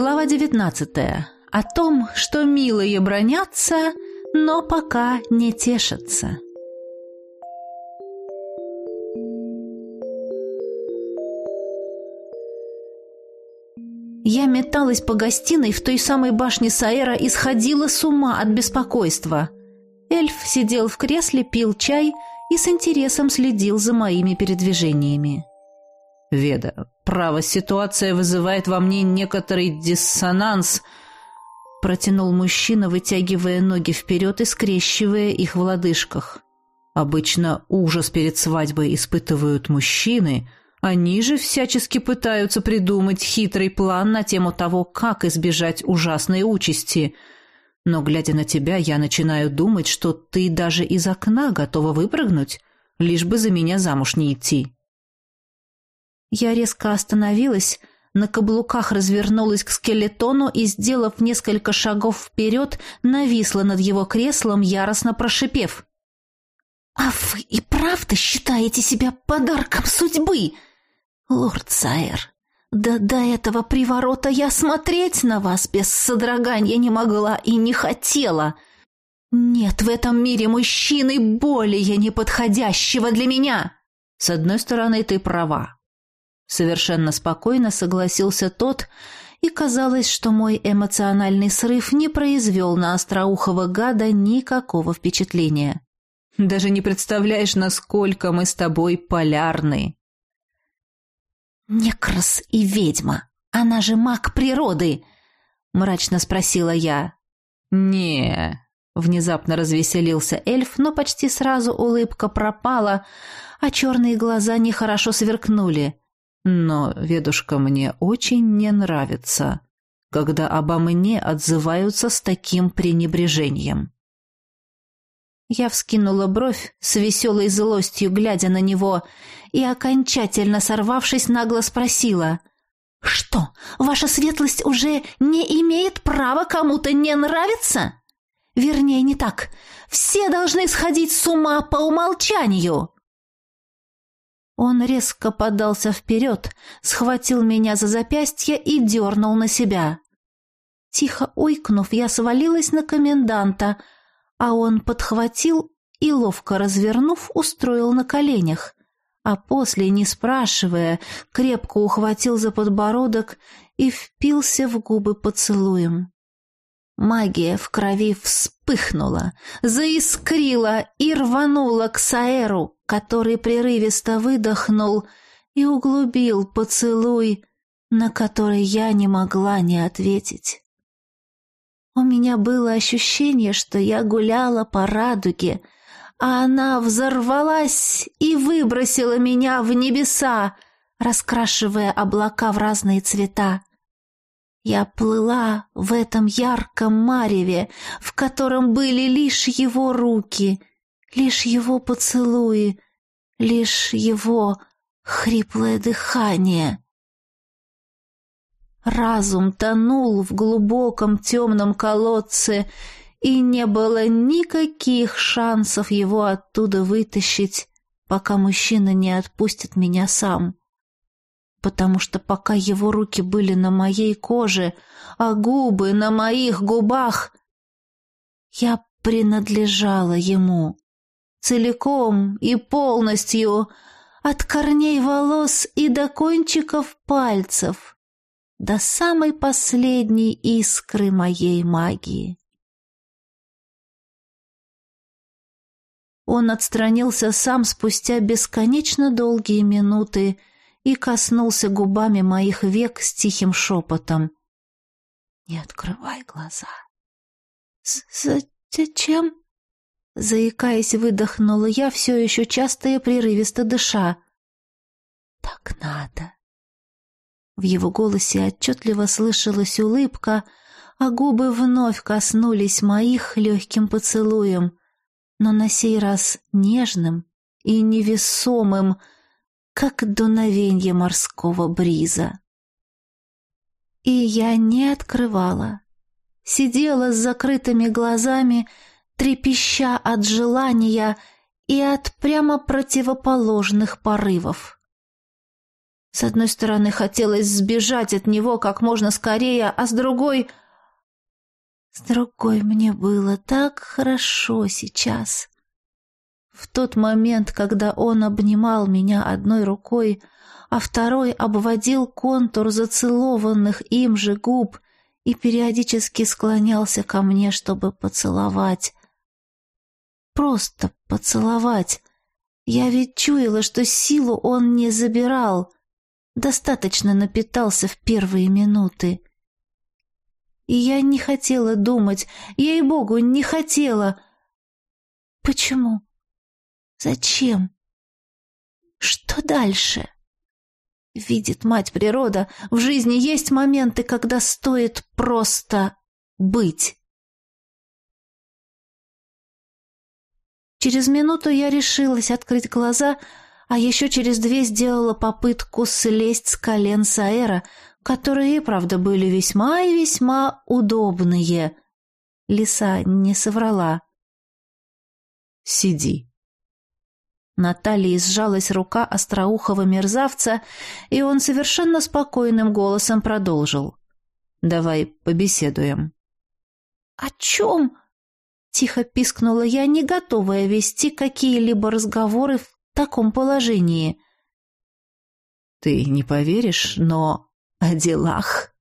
Глава 19. О том, что милые бронятся, но пока не тешатся. Я металась по гостиной в той самой башне Саэра и сходила с ума от беспокойства. Эльф сидел в кресле, пил чай и с интересом следил за моими передвижениями. «Веда, право, ситуация вызывает во мне некоторый диссонанс», — протянул мужчина, вытягивая ноги вперед и скрещивая их в лодыжках. «Обычно ужас перед свадьбой испытывают мужчины, они же всячески пытаются придумать хитрый план на тему того, как избежать ужасной участи. Но, глядя на тебя, я начинаю думать, что ты даже из окна готова выпрыгнуть, лишь бы за меня замуж не идти». Я резко остановилась, на каблуках развернулась к скелетону и, сделав несколько шагов вперед, нависла над его креслом, яростно прошипев. «А вы и правда считаете себя подарком судьбы? Лорд Сайер, да до этого приворота я смотреть на вас без содрогания не могла и не хотела. Нет в этом мире мужчины более неподходящего для меня!» «С одной стороны, ты права», Совершенно спокойно согласился тот, и казалось, что мой эмоциональный срыв не произвел на остроухого гада никакого впечатления. Даже не представляешь, насколько мы с тобой полярны. «Некрас и ведьма, она же маг природы!» — мрачно спросила я. не внезапно развеселился эльф, но почти сразу улыбка пропала, а черные глаза нехорошо сверкнули. Но, ведушка, мне очень не нравится, когда обо мне отзываются с таким пренебрежением. Я вскинула бровь с веселой злостью, глядя на него, и, окончательно сорвавшись, нагло спросила. «Что, ваша светлость уже не имеет права кому-то не нравиться? Вернее, не так. Все должны сходить с ума по умолчанию!» Он резко подался вперед, схватил меня за запястье и дернул на себя. Тихо ойкнув, я свалилась на коменданта, а он подхватил и, ловко развернув, устроил на коленях, а после, не спрашивая, крепко ухватил за подбородок и впился в губы поцелуем. Магия в крови вспыхнула, заискрила и рванула к Саэру, который прерывисто выдохнул и углубил поцелуй, на который я не могла не ответить. У меня было ощущение, что я гуляла по радуге, а она взорвалась и выбросила меня в небеса, раскрашивая облака в разные цвета. Я плыла в этом ярком мареве, в котором были лишь его руки, лишь его поцелуи, лишь его хриплое дыхание. Разум тонул в глубоком темном колодце, и не было никаких шансов его оттуда вытащить, пока мужчина не отпустит меня сам потому что пока его руки были на моей коже, а губы на моих губах, я принадлежала ему целиком и полностью, от корней волос и до кончиков пальцев, до самой последней искры моей магии. Он отстранился сам спустя бесконечно долгие минуты, и коснулся губами моих век с тихим шепотом. «Не открывай глаза». «Зачем?» Заикаясь, выдохнула я, все еще часто и прерывисто дыша. «Так надо». В его голосе отчетливо слышалась улыбка, а губы вновь коснулись моих легким поцелуем, но на сей раз нежным и невесомым, как дуновенье морского бриза. И я не открывала. Сидела с закрытыми глазами, трепеща от желания и от прямо противоположных порывов. С одной стороны, хотелось сбежать от него как можно скорее, а с другой... С другой мне было так хорошо сейчас. В тот момент, когда он обнимал меня одной рукой, а второй обводил контур зацелованных им же губ и периодически склонялся ко мне, чтобы поцеловать. Просто поцеловать. Я ведь чуяла, что силу он не забирал. Достаточно напитался в первые минуты. И я не хотела думать, ей-богу, не хотела. Почему? Зачем? Что дальше? Видит мать природа, в жизни есть моменты, когда стоит просто быть. Через минуту я решилась открыть глаза, а еще через две сделала попытку слезть с колен Саэра, которые, правда, были весьма и весьма удобные. Лиса не соврала. «Сиди». На талии сжалась рука остроухого мерзавца, и он совершенно спокойным голосом продолжил. «Давай побеседуем». «О чем?» — тихо пискнула я, не готовая вести какие-либо разговоры в таком положении. «Ты не поверишь, но о делах».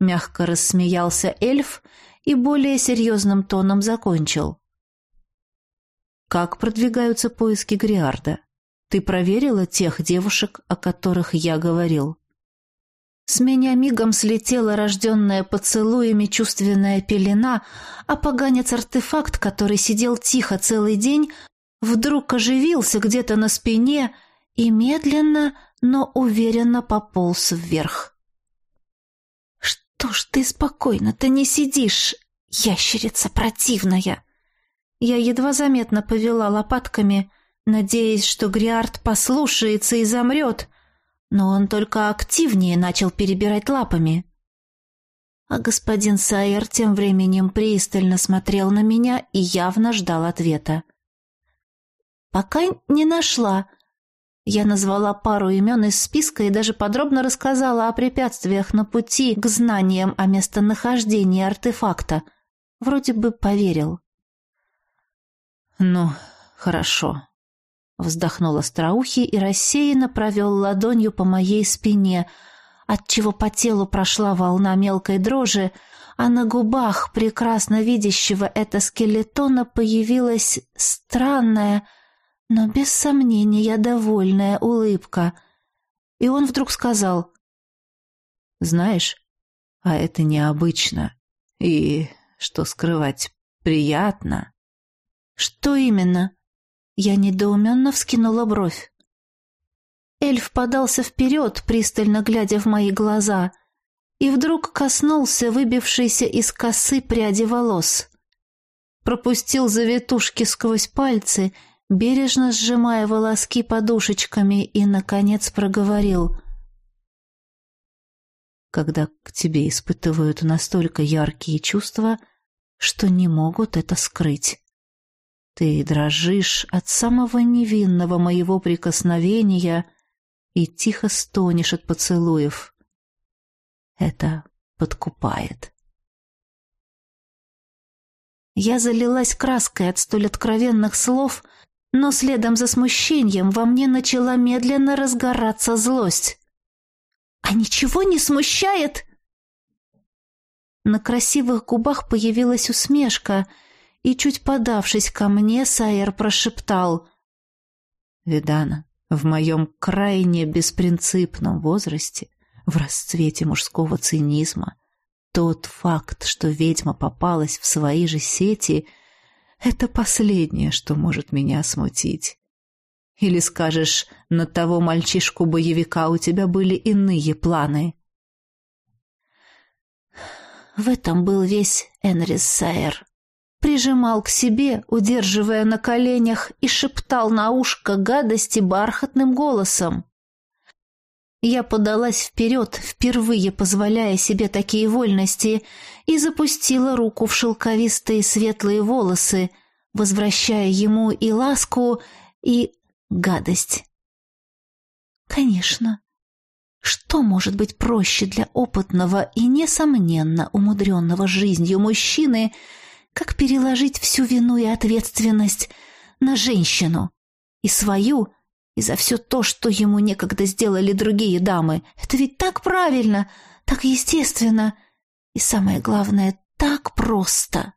Мягко рассмеялся эльф и более серьезным тоном закончил. Как продвигаются поиски Гриарда? Ты проверила тех девушек, о которых я говорил? С меня мигом слетела рожденная поцелуями чувственная пелена, а поганец-артефакт, который сидел тихо целый день, вдруг оживился где-то на спине и медленно, но уверенно пополз вверх. «Что ж ты спокойно-то не сидишь, ящерица противная?» Я едва заметно повела лопатками, надеясь, что Гриард послушается и замрет, но он только активнее начал перебирать лапами. А господин Сайер тем временем пристально смотрел на меня и явно ждал ответа. «Пока не нашла», я назвала пару имен из списка и даже подробно рассказала о препятствиях на пути к знаниям о местонахождении артефакта. Вроде бы поверил. «Ну, хорошо», — вздохнул Остроухий и рассеянно провел ладонью по моей спине, отчего по телу прошла волна мелкой дрожи, а на губах прекрасно видящего это скелетона появилась странная, но без сомнения довольная улыбка. И он вдруг сказал, «Знаешь, а это необычно и, что скрывать, приятно». «Что именно?» Я недоуменно вскинула бровь. Эльф подался вперед, пристально глядя в мои глаза, и вдруг коснулся выбившейся из косы пряди волос. Пропустил завитушки сквозь пальцы, бережно сжимая волоски подушечками, и, наконец, проговорил. «Когда к тебе испытывают настолько яркие чувства, что не могут это скрыть». Ты дрожишь от самого невинного моего прикосновения и тихо стонешь от поцелуев. Это подкупает. Я залилась краской от столь откровенных слов, но следом за смущением во мне начала медленно разгораться злость. «А ничего не смущает?» На красивых губах появилась усмешка — и, чуть подавшись ко мне, Сайер прошептал. «Видана, в моем крайне беспринципном возрасте, в расцвете мужского цинизма, тот факт, что ведьма попалась в свои же сети, это последнее, что может меня смутить. Или скажешь, на того мальчишку-боевика у тебя были иные планы?» В этом был весь Энрис Сайер прижимал к себе, удерживая на коленях, и шептал на ушко гадости бархатным голосом. Я подалась вперед, впервые позволяя себе такие вольности, и запустила руку в шелковистые светлые волосы, возвращая ему и ласку, и гадость. «Конечно, Что может быть проще для опытного и, несомненно, умудренного жизнью мужчины, как переложить всю вину и ответственность на женщину? И свою, и за все то, что ему некогда сделали другие дамы. Это ведь так правильно, так естественно. И самое главное, так просто.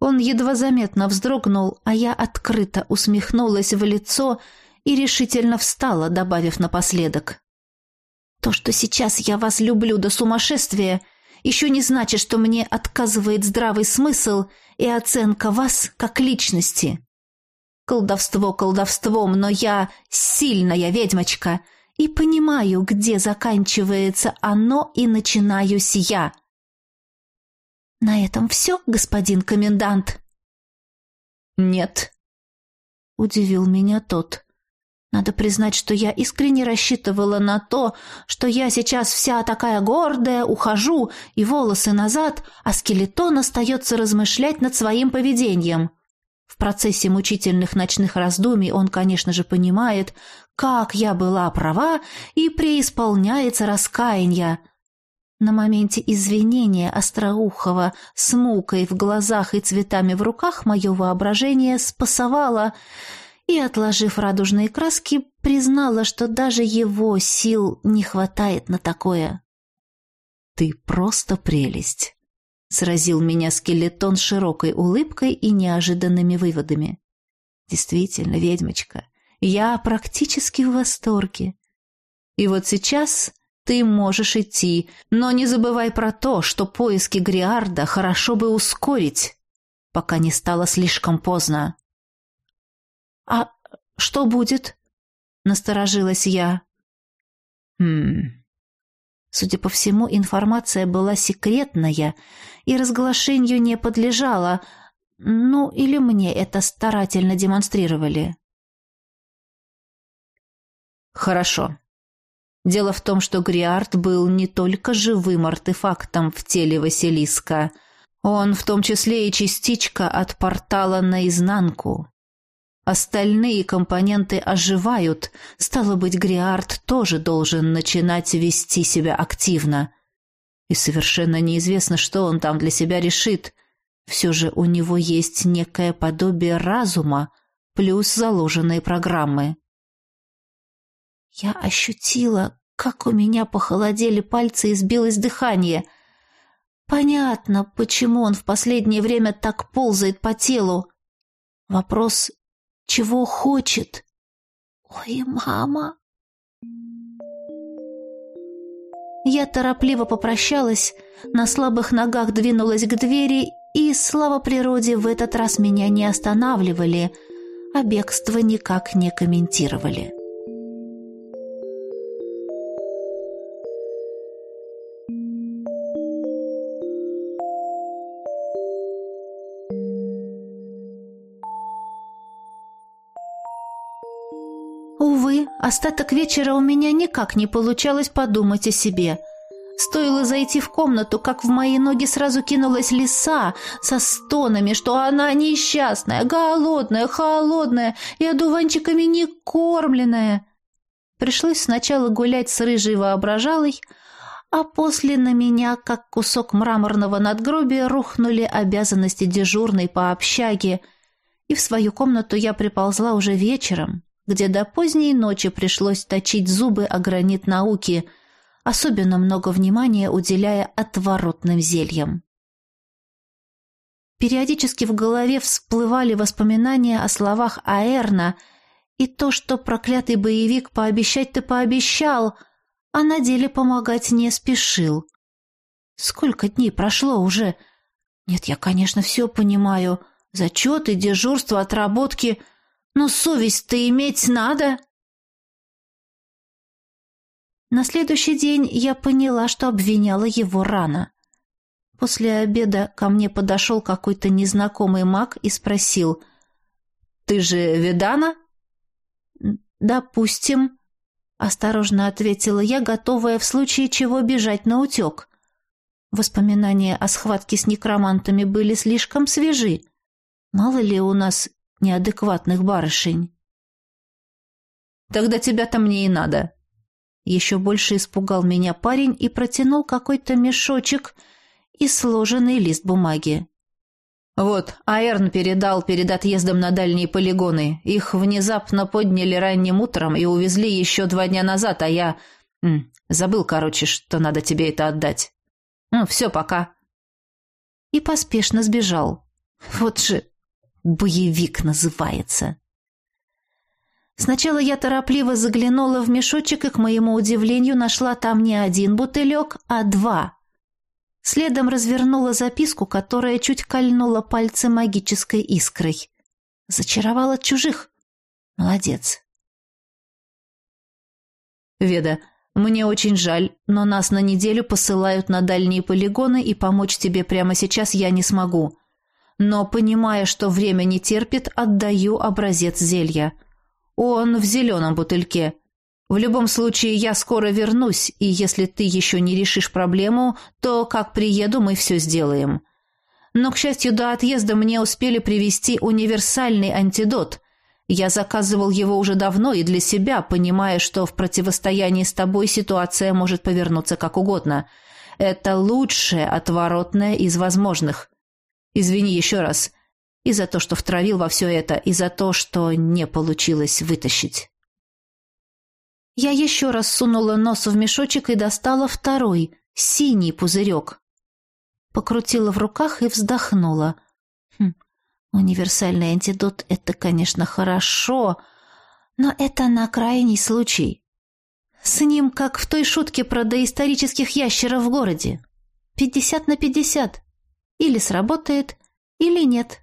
Он едва заметно вздрогнул, а я открыто усмехнулась в лицо и решительно встала, добавив напоследок. То, что сейчас я вас люблю до сумасшествия, еще не значит, что мне отказывает здравый смысл и оценка вас как личности. Колдовство колдовством, но я сильная ведьмочка и понимаю, где заканчивается оно и начинаюсь я. На этом все, господин комендант? Нет, удивил меня тот. Надо признать, что я искренне рассчитывала на то, что я сейчас вся такая гордая, ухожу, и волосы назад, а скелетон остается размышлять над своим поведением. В процессе мучительных ночных раздумий он, конечно же, понимает, как я была права, и преисполняется раскаяния. На моменте извинения Остроухова с мукой в глазах и цветами в руках мое воображение спасовало — и, отложив радужные краски, признала, что даже его сил не хватает на такое. «Ты просто прелесть!» — сразил меня скелетон широкой улыбкой и неожиданными выводами. «Действительно, ведьмочка, я практически в восторге. И вот сейчас ты можешь идти, но не забывай про то, что поиски Гриарда хорошо бы ускорить, пока не стало слишком поздно. «А что будет?» — насторожилась я. «Хм...» Судя по всему, информация была секретная и разглашению не подлежала. Ну, или мне это старательно демонстрировали. Хорошо. Дело в том, что Гриард был не только живым артефактом в теле Василиска. Он в том числе и частичка от портала наизнанку. Остальные компоненты оживают, стало быть, Гриард тоже должен начинать вести себя активно. И совершенно неизвестно, что он там для себя решит. Все же у него есть некое подобие разума, плюс заложенные программы. Я ощутила, как у меня похолодели пальцы и сбилось дыхание. Понятно, почему он в последнее время так ползает по телу. Вопрос чего хочет. Ой, мама. Я торопливо попрощалась, на слабых ногах двинулась к двери, и, слава природе, в этот раз меня не останавливали, а бегство никак не комментировали. Остаток вечера у меня никак не получалось подумать о себе. Стоило зайти в комнату, как в мои ноги сразу кинулась лиса со стонами, что она несчастная, голодная, холодная и одуванчиками не кормленная. Пришлось сначала гулять с рыжей воображалой, а после на меня, как кусок мраморного надгробия, рухнули обязанности дежурной по общаге, и в свою комнату я приползла уже вечером, где до поздней ночи пришлось точить зубы о гранит науки, особенно много внимания уделяя отворотным зельям. Периодически в голове всплывали воспоминания о словах Аэрна и то, что проклятый боевик пообещать-то пообещал, а на деле помогать не спешил. Сколько дней прошло уже? Нет, я, конечно, все понимаю. Зачеты, дежурство, отработки — но совесть-то иметь надо. На следующий день я поняла, что обвиняла его рано. После обеда ко мне подошел какой-то незнакомый маг и спросил. «Ты же Ведана?» «Допустим», — осторожно ответила я, готовая в случае чего бежать на утек. Воспоминания о схватке с некромантами были слишком свежи. Мало ли у нас неадекватных барышень. Тогда тебя-то мне и надо. Еще больше испугал меня парень и протянул какой-то мешочек и сложенный лист бумаги. «Вот, Аэрн передал перед отъездом на дальние полигоны. Их внезапно подняли ранним утром и увезли еще два дня назад, а я... М, забыл, короче, что надо тебе это отдать. Ну, все, пока». И поспешно сбежал. Вот же боевик называется. Сначала я торопливо заглянула в мешочек и, к моему удивлению, нашла там не один бутылек, а два. Следом развернула записку, которая чуть кольнула пальцы магической искрой. Зачаровала чужих. Молодец. Веда, мне очень жаль, но нас на неделю посылают на дальние полигоны, и помочь тебе прямо сейчас я не смогу. Но, понимая, что время не терпит, отдаю образец зелья. Он в зеленом бутыльке. В любом случае, я скоро вернусь, и если ты еще не решишь проблему, то как приеду, мы все сделаем. Но, к счастью, до отъезда мне успели привезти универсальный антидот. Я заказывал его уже давно и для себя, понимая, что в противостоянии с тобой ситуация может повернуться как угодно. Это лучшее отворотное из возможных. Извини еще раз. И за то, что втравил во все это, и за то, что не получилось вытащить. Я еще раз сунула нос в мешочек и достала второй, синий пузырек. Покрутила в руках и вздохнула. Хм, универсальный антидот — это, конечно, хорошо, но это на крайний случай. С ним, как в той шутке про доисторических ящеров в городе. Пятьдесят на пятьдесят. Или сработает, или нет.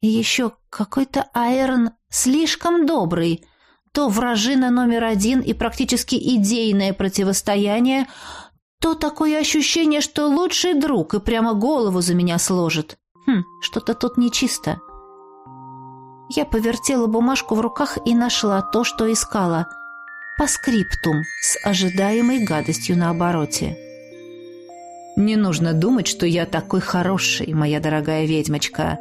И еще какой-то Айрон слишком добрый — то вражина номер один и практически идейное противостояние, то такое ощущение, что лучший друг и прямо голову за меня сложит. Хм, что-то тут нечисто. Я повертела бумажку в руках и нашла то, что искала. По скриптум, с ожидаемой гадостью на обороте. «Не нужно думать, что я такой хороший, моя дорогая ведьмочка.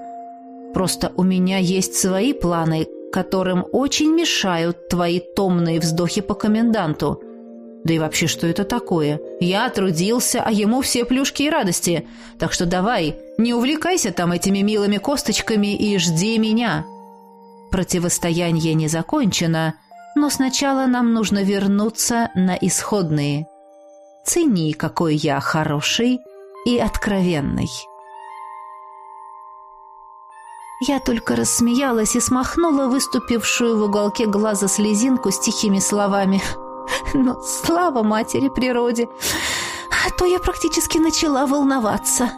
Просто у меня есть свои планы, которым очень мешают твои томные вздохи по коменданту. Да и вообще, что это такое? Я трудился, а ему все плюшки и радости. Так что давай, не увлекайся там этими милыми косточками и жди меня. Противостояние не закончено, но сначала нам нужно вернуться на исходные. Цени, какой я хороший и откровенный». Я только рассмеялась и смахнула выступившую в уголке глаза слезинку с тихими словами. «Ну, слава матери природе! А то я практически начала волноваться».